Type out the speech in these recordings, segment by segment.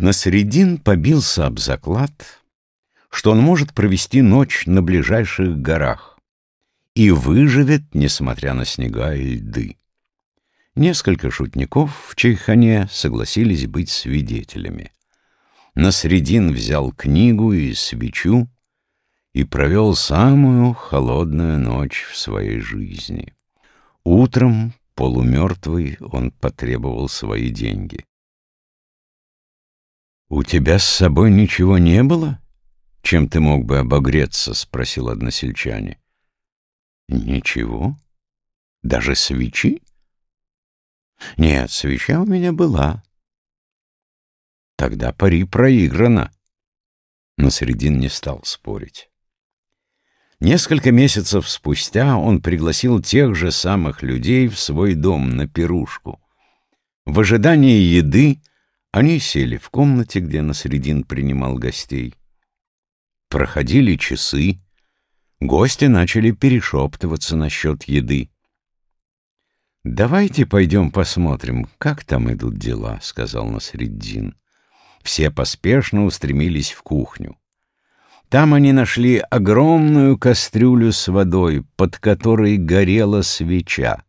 Насредин побился об заклад, что он может провести ночь на ближайших горах и выживет, несмотря на снега и льды. Несколько шутников в Чайхане согласились быть свидетелями. Насредин взял книгу и свечу и провел самую холодную ночь в своей жизни. Утром, полумертвый, он потребовал свои деньги. «У тебя с собой ничего не было? Чем ты мог бы обогреться?» — спросил односельчане. «Ничего? Даже свечи?» «Нет, свеча у меня была». «Тогда пари проиграно». Но Средин не стал спорить. Несколько месяцев спустя он пригласил тех же самых людей в свой дом на пирушку. В ожидании еды они сели в комнате, где Насредин принимал гостей. Проходили часы. Гости начали перешептываться насчет еды. «Давайте пойдем посмотрим, как там идут дела», — сказал Насреддин. Все поспешно устремились в кухню. Там они нашли огромную кастрюлю с водой, под которой горела свеча.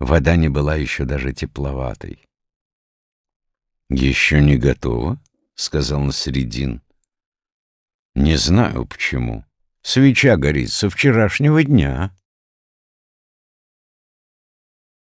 Вода не была еще даже тепловатой. «Еще не готово», — сказал Насредин. «Не знаю почему. Свеча горит со вчерашнего дня».